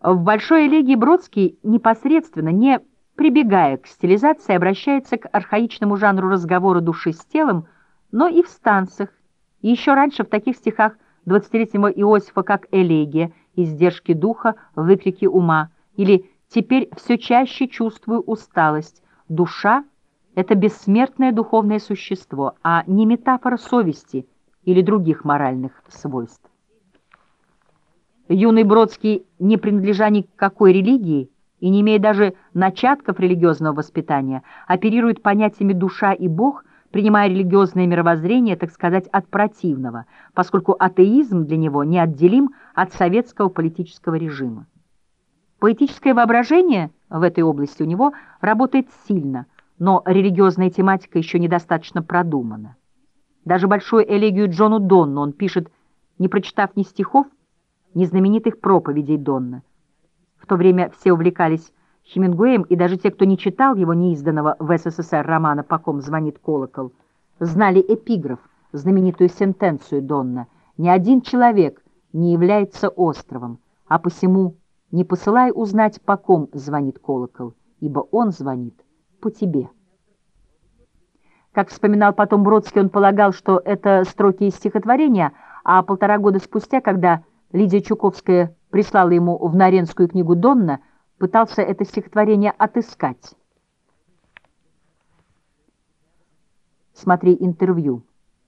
В большой элегии Бродский непосредственно, не прибегая к стилизации, обращается к архаичному жанру разговора души с телом, но и в станциях, и еще раньше в таких стихах 20-летнего Иосифа, как «Элегия», «Издержки духа», «Выкрики ума», или «Теперь все чаще чувствую усталость», «Душа» — это бессмертное духовное существо, а не метафора совести или других моральных свойств. Юный Бродский, не принадлежа ни к какой религии и не имея даже начатков религиозного воспитания, оперирует понятиями «душа» и «бог», принимая религиозное мировоззрение, так сказать, от противного, поскольку атеизм для него неотделим от советского политического режима. Поэтическое воображение в этой области у него работает сильно, но религиозная тематика еще недостаточно продумана. Даже большую элегию Джону Донну он пишет, не прочитав ни стихов, незнаменитых проповедей Донна. В то время все увлекались Хемингуэем, и даже те, кто не читал его неизданного в СССР романа «По ком звонит колокол», знали эпиграф, знаменитую сентенцию Донна «Ни один человек не является островом, а посему не посылай узнать, по ком звонит колокол, ибо он звонит по тебе». Как вспоминал потом Бродский, он полагал, что это строки из стихотворения, а полтора года спустя, когда Лидия Чуковская прислала ему в Наренскую книгу Донна, пытался это стихотворение отыскать. Смотри интервью,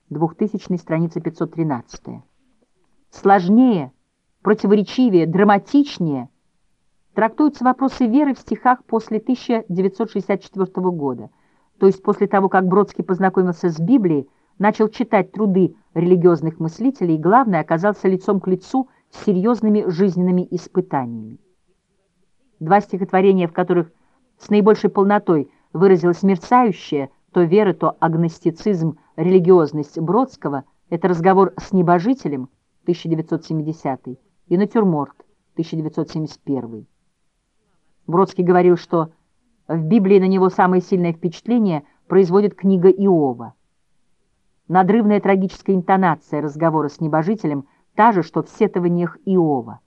2000 страница 513. Сложнее, противоречивее, драматичнее трактуются вопросы веры в стихах после 1964 года, то есть после того, как Бродский познакомился с Библией, начал читать труды религиозных мыслителей и, главное, оказался лицом к лицу с серьезными жизненными испытаниями. Два стихотворения, в которых с наибольшей полнотой выразилась мерцающая то вера, то агностицизм, религиозность Бродского, это разговор с небожителем 1970 и натюрморт 1971. Бродский говорил, что в Библии на него самое сильное впечатление производит книга Иова. Надрывная трагическая интонация разговора с небожителем та же, что в сетованиях Иова.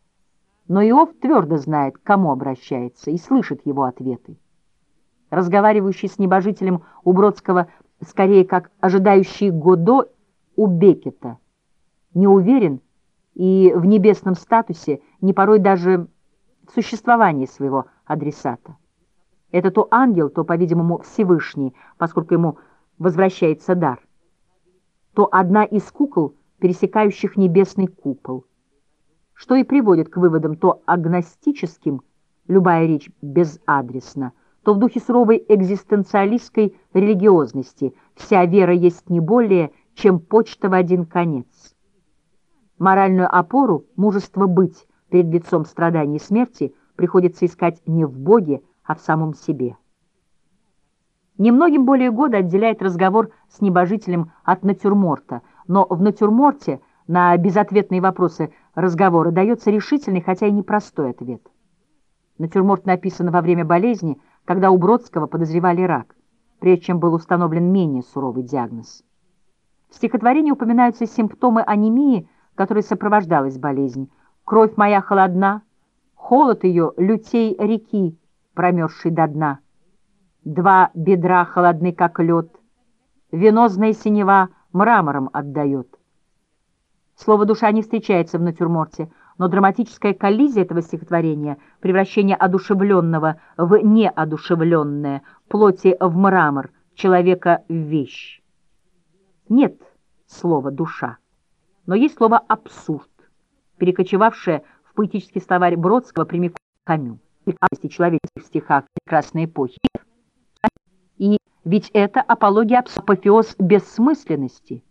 Но Иов твердо знает, к кому обращается, и слышит его ответы. Разговаривающий с небожителем у Бродского скорее как ожидающий Годо у Бекета, не уверен и в небесном статусе, не порой даже в существовании своего адресата. Это то ангел, то, по-видимому, Всевышний, поскольку ему возвращается дар то одна из кукол, пересекающих небесный купол, что и приводит к выводам то агностическим, любая речь безадресна, то в духе суровой экзистенциалистской религиозности вся вера есть не более, чем почта в один конец. Моральную опору, мужество быть перед лицом страданий и смерти приходится искать не в Боге, а в самом себе. Немногим более года отделяет разговор с небожителем от натюрморта, но в натюрморте на безответные вопросы разговора дается решительный, хотя и непростой ответ. Натюрморт написан во время болезни, когда у Бродского подозревали рак, прежде чем был установлен менее суровый диагноз. В стихотворении упоминаются симптомы анемии, которой сопровождалась болезнь. «Кровь моя холодна, холод ее лютей реки, промерзшей до дна». Два бедра холодны, как лед, Венозная синева мрамором отдает. Слово «душа» не встречается в натюрморте, но драматическая коллизия этого стихотворения, превращение одушевленного в неодушевленное, плоти в мрамор, человека в вещь. Нет слова «душа», но есть слово «абсурд», перекочевавшее в поэтический словарь Бродского прямиком к Камю. человеческих стихах прекрасной эпохи. И ведь это апология апофеоз бессмысленности.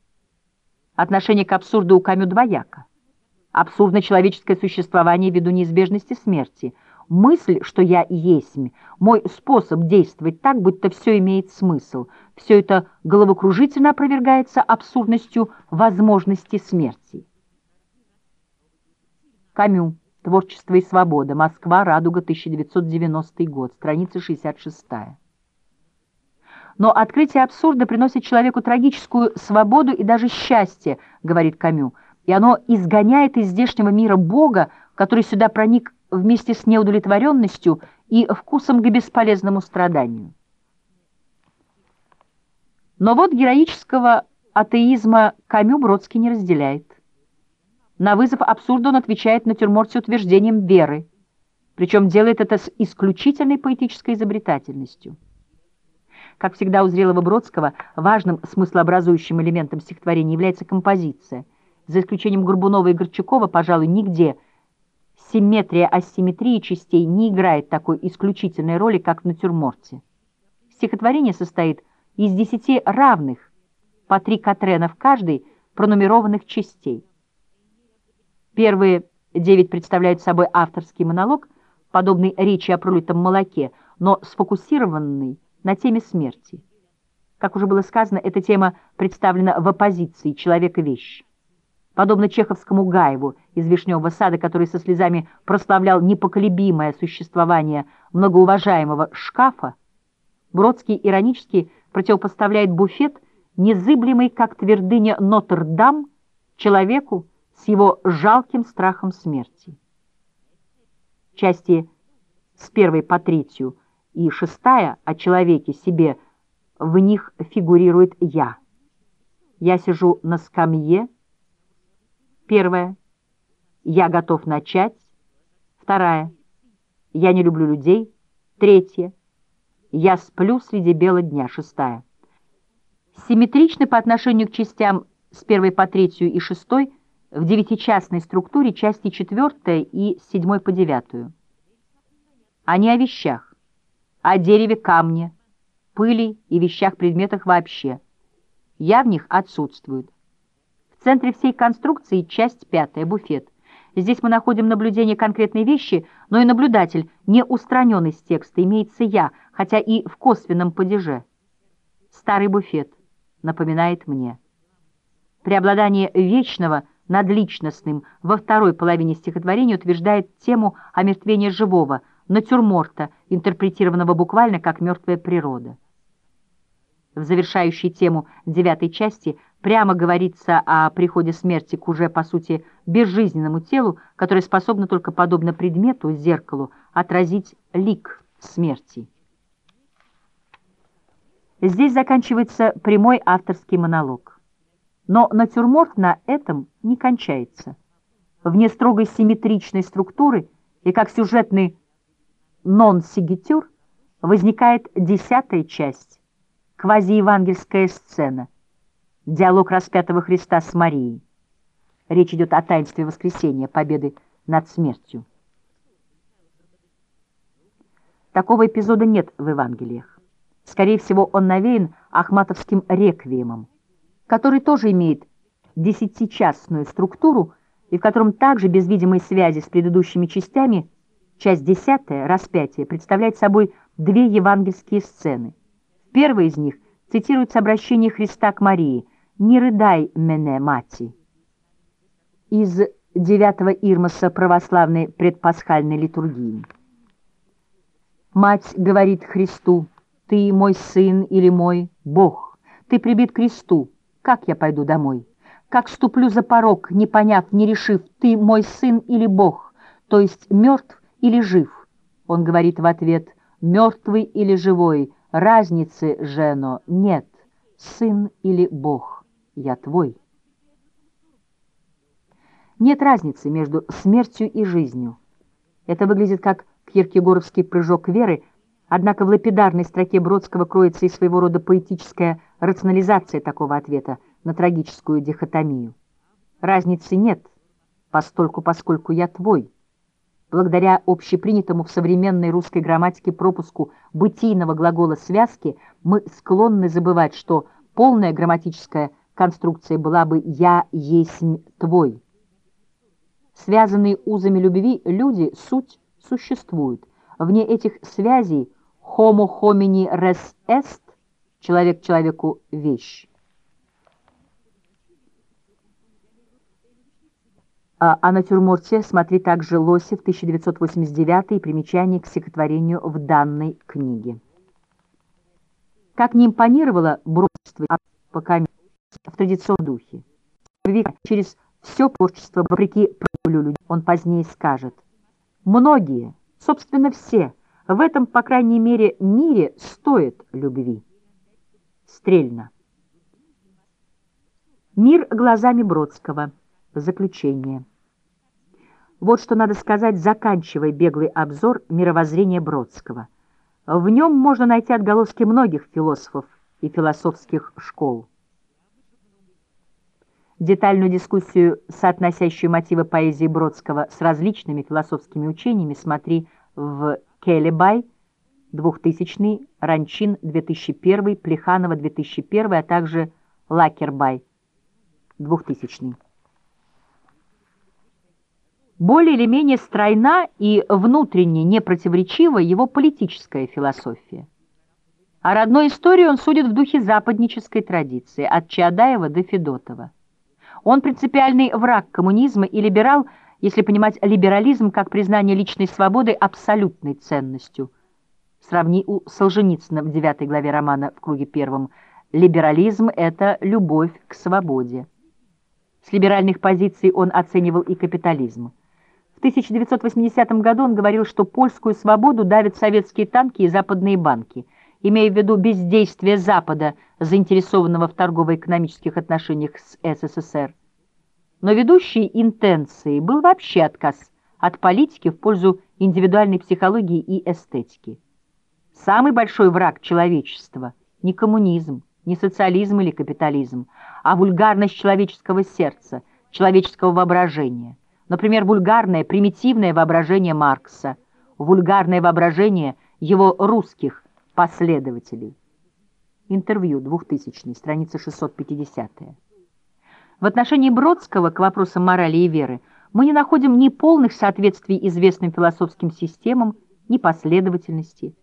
Отношение к абсурду у Камю двояко. Абсурдно человеческое существование ввиду неизбежности смерти. Мысль, что я есть, мой способ действовать так, будто все имеет смысл. Все это головокружительно опровергается абсурдностью возможности смерти. Камю. Творчество и свобода. Москва. Радуга. 1990 год. Страница 66. Но открытие абсурда приносит человеку трагическую свободу и даже счастье, говорит Камю, и оно изгоняет из здешнего мира Бога, который сюда проник вместе с неудовлетворенностью и вкусом к бесполезному страданию. Но вот героического атеизма Камю Бродский не разделяет. На вызов абсурда он отвечает натюрморте утверждением веры, причем делает это с исключительной поэтической изобретательностью. Как всегда у зрелого Бродского, важным смыслообразующим элементом стихотворения является композиция. За исключением Горбунова и Горчакова, пожалуй, нигде симметрия асимметрии частей не играет такой исключительной роли, как в натюрморте. Стихотворение состоит из десяти равных, по три катрена в каждой, пронумерованных частей. Первые девять представляют собой авторский монолог, подобный речи о пролитом молоке, но сфокусированный на теме смерти. Как уже было сказано, эта тема представлена в оппозиции «Человек-вещь». Подобно чеховскому Гаеву из «Вишневого сада», который со слезами прославлял непоколебимое существование многоуважаемого шкафа, Бродский иронически противопоставляет буфет, незыблемый, как твердыня Нотр-Дам, человеку с его жалким страхом смерти. Части с первой по третью и шестая о человеке себе, в них фигурирует «я». Я сижу на скамье. Первая. Я готов начать. Вторая. Я не люблю людей. Третья. Я сплю среди бела дня. Шестая. Симметричны по отношению к частям с первой по третью и шестой в девятичастной структуре части четвертая и седьмой по девятую. Они о вещах о дереве, камне, пыли и вещах-предметах вообще. Я в них отсутствует. В центре всей конструкции часть пятая, буфет. Здесь мы находим наблюдение конкретной вещи, но и наблюдатель, не устранен из текста, имеется я, хотя и в косвенном падеже. Старый буфет напоминает мне. Преобладание вечного над личностным во второй половине стихотворения утверждает тему омертвения живого – натюрморта, интерпретированного буквально как «мертвая природа». В завершающей тему девятой части прямо говорится о приходе смерти к уже, по сути, безжизненному телу, которое способно только подобно предмету, зеркалу, отразить лик смерти. Здесь заканчивается прямой авторский монолог. Но натюрморт на этом не кончается. Вне строгой симметричной структуры и как сюжетный нон-сигитюр возникает десятая часть, квазиевангельская сцена, диалог распятого Христа с Марией. Речь идет о таинстве воскресения, победы над смертью. Такого эпизода нет в Евангелиях. Скорее всего, он навеян ахматовским реквиемом, который тоже имеет десятичастную структуру и в котором также без видимой связи с предыдущими частями – Часть десятая, распятие, представляет собой две евангельские сцены. В первой из них цитируется обращение Христа к Марии «Не рыдай мене, мати» из девятого Ирмоса православной предпасхальной литургии. Мать говорит Христу, «Ты мой сын или мой Бог, ты прибит к кресту, как я пойду домой? Как ступлю за порог, не поняв, не решив, ты мой сын или Бог, то есть мертв или жив? Он говорит в ответ, мертвый или живой, разницы, Жено, нет, сын или Бог, я твой. Нет разницы между смертью и жизнью. Это выглядит как киркегоровский прыжок веры, однако в лапидарной строке Бродского кроется и своего рода поэтическая рационализация такого ответа на трагическую дихотомию. Разницы нет, постольку, поскольку я твой. Благодаря общепринятому в современной русской грамматике пропуску бытийного глагола связки мы склонны забывать, что полная грамматическая конструкция была бы «я есть твой». Связанные узами любви люди, суть, существуют. Вне этих связей «homo homini res est» — человек человеку вещь. О натюрморте смотри также Лосев, 1989 и примечание к стихотворению в данной книге. Как не импонировало бродство пока в традиционном духе. Через все творчество, вопреки правилю людей, он позднее скажет. Многие, собственно все, в этом, по крайней мере, мире стоят любви. Стрельно. Мир глазами Бродского. Заключение. Вот что надо сказать, заканчивая беглый обзор мировоззрения Бродского. В нем можно найти отголоски многих философов и философских школ. Детальную дискуссию, соотносящую мотивы поэзии Бродского с различными философскими учениями, смотри в Келебай, 2000, Ранчин, 2001, Плеханова, 2001, а также Лакербай, 2000 более или менее стройна и внутренне непротиворечива его политическая философия. О родной истории он судит в духе западнической традиции, от Чаадаева до Федотова. Он принципиальный враг коммунизма и либерал, если понимать либерализм как признание личной свободы абсолютной ценностью. Сравни у Солженицына в девятой главе романа «В круге первом». Либерализм — это любовь к свободе. С либеральных позиций он оценивал и капитализм. В 1980 году он говорил, что польскую свободу давят советские танки и западные банки, имея в виду бездействие Запада, заинтересованного в торгово-экономических отношениях с СССР. Но ведущей интенцией был вообще отказ от политики в пользу индивидуальной психологии и эстетики. Самый большой враг человечества – не коммунизм, не социализм или капитализм, а вульгарность человеческого сердца, человеческого воображения. Например, вульгарное, примитивное воображение Маркса, вульгарное воображение его русских последователей. Интервью 2000, страница 650. В отношении Бродского к вопросам морали и веры мы не находим ни полных соответствий известным философским системам, ни последовательности.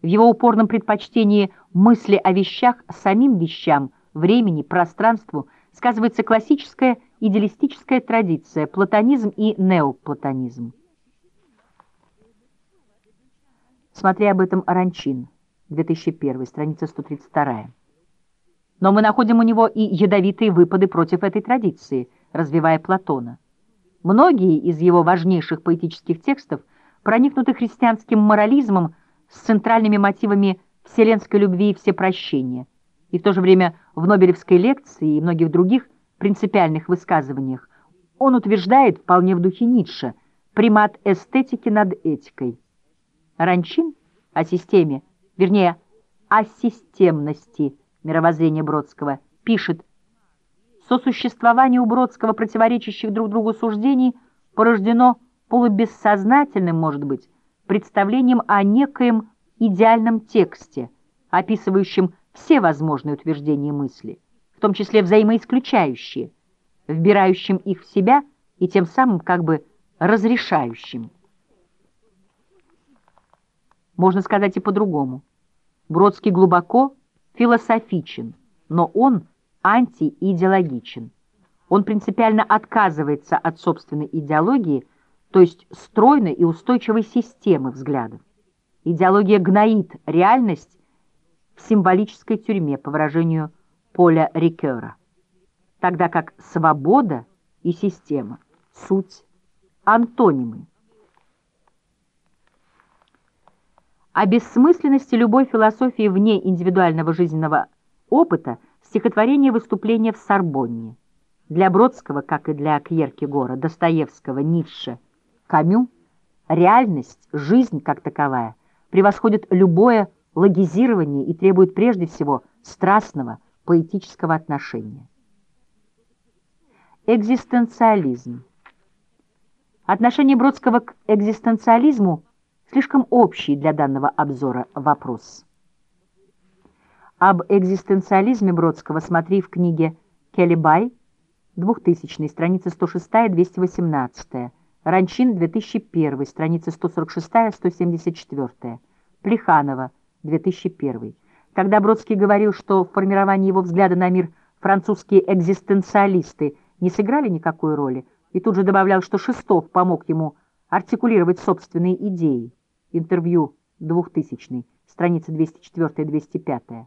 В его упорном предпочтении мысли о вещах самим вещам, времени, пространству сказывается классическая идеалистическая традиция, платонизм и неоплатонизм. Смотри об этом Аранчин, 2001, страница 132. Но мы находим у него и ядовитые выпады против этой традиции, развивая Платона. Многие из его важнейших поэтических текстов проникнуты христианским морализмом с центральными мотивами вселенской любви и всепрощения, и в то же время в Нобелевской лекции и многих других принципиальных высказываниях он утверждает, вполне в духе Ницше, примат эстетики над этикой. Ранчин о системе, вернее, о системности мировоззрения Бродского пишет, сосуществование у Бродского противоречащих друг другу суждений порождено полубессознательным, может быть, представлением о некоем идеальном тексте, описывающем все возможные утверждения мысли том числе взаимоисключающие, вбирающим их в себя и тем самым как бы разрешающим. Можно сказать и по-другому. Бродский глубоко философичен, но он антиидеологичен. Он принципиально отказывается от собственной идеологии, то есть стройной и устойчивой системы взглядов. Идеология гноит реальность в символической тюрьме, по выражению Поля Рикера, тогда как свобода и система — суть антонимы. О бессмысленности любой философии вне индивидуального жизненного опыта стихотворение выступления в Сорбонне. Для Бродского, как и для Кьеркегора, Достоевского, Ницше, Камю, реальность, жизнь как таковая, превосходит любое логизирование и требует прежде всего страстного, поэтического отношения. Экзистенциализм. Отношение Бродского к экзистенциализму слишком общий для данного обзора вопрос. Об экзистенциализме Бродского смотри в книге «Келебай», 2000 страница 106-218, Ранчин, 2001, страница 146-174, Плеханова, 2001. Когда Бродский говорил, что в формировании его взгляда на мир французские экзистенциалисты не сыграли никакой роли, и тут же добавлял, что Шестов помог ему артикулировать собственные идеи. Интервью 2000, страница 204-205.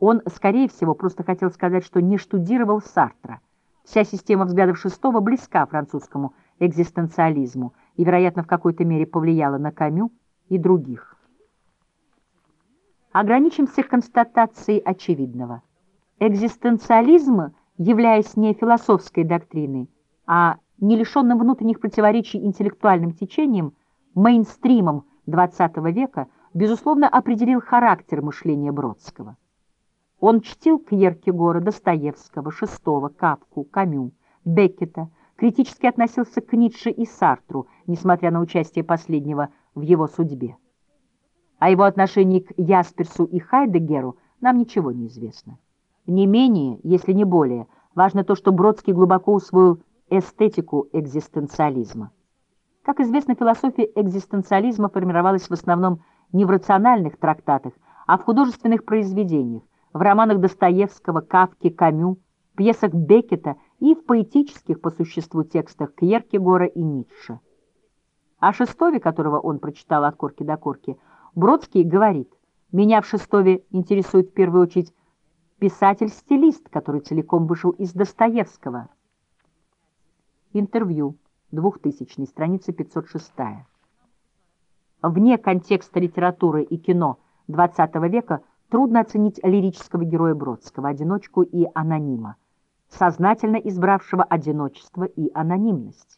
Он, скорее всего, просто хотел сказать, что не штудировал Сартра. Вся система взглядов Шестого близка французскому экзистенциализму и, вероятно, в какой-то мере повлияла на Камю и других. Ограничимся констатацией очевидного. Экзистенциализм, являясь не философской доктриной, а не лишенным внутренних противоречий интеллектуальным течением, мейнстримом XX века, безусловно, определил характер мышления Бродского. Он чтил Кьеркегора, Достоевского, Шестого, Капку, Камю, Беккета, критически относился к Ницше и Сартру, несмотря на участие последнего в его судьбе. О его отношении к Ясперсу и Хайдегеру нам ничего не известно. Не менее, если не более, важно то, что Бродский глубоко усвоил эстетику экзистенциализма. Как известно, философия экзистенциализма формировалась в основном не в рациональных трактатах, а в художественных произведениях, в романах Достоевского, Кавки, Камю, пьесах Беккета и в поэтических по существу текстах Кьеркегора и Ницше. О Шестове, которого он прочитал от корки до корки, Бродский говорит, «Меня в Шестове интересует в первую очередь писатель-стилист, который целиком вышел из Достоевского». Интервью, 2000, страница 506. Вне контекста литературы и кино XX века трудно оценить лирического героя Бродского, одиночку и анонима, сознательно избравшего одиночество и анонимность.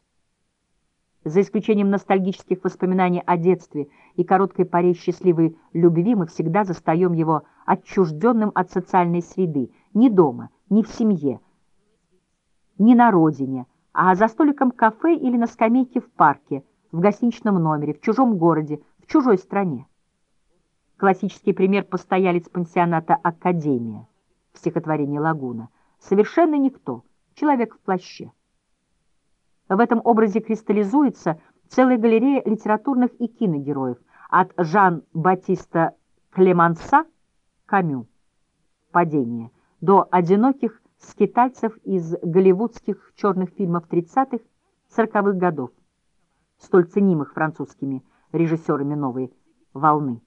За исключением ностальгических воспоминаний о детстве и короткой паре счастливой любви мы всегда застаем его отчужденным от социальной среды, ни дома, ни в семье, ни на родине, а за столиком кафе или на скамейке в парке, в гостиничном номере, в чужом городе, в чужой стране. Классический пример постоялец пансионата «Академия» в стихотворении «Лагуна». Совершенно никто, человек в плаще. В этом образе кристаллизуется целая галерея литературных и киногероев, от Жан-Батиста Клеманса «Камю» «Падение» до одиноких скитальцев из голливудских черных фильмов 30-х, 40-х годов, столь ценимых французскими режиссерами новой волны.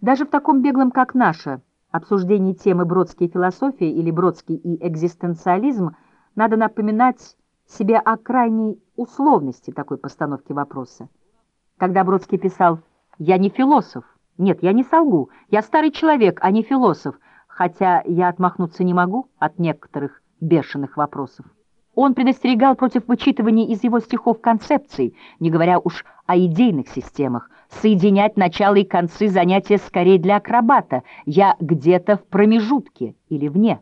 Даже в таком беглом, как наше, обсуждении темы «Бродские философия» или «Бродский и экзистенциализм» надо напоминать себе о крайней условности такой постановки вопроса. Когда Бродский писал «Я не философ», нет, я не солгу, я старый человек, а не философ, хотя я отмахнуться не могу от некоторых бешеных вопросов. Он предостерегал против вычитывания из его стихов концепций, не говоря уж о идейных системах. Соединять начало и концы занятия скорее для акробата. Я где-то в промежутке или вне.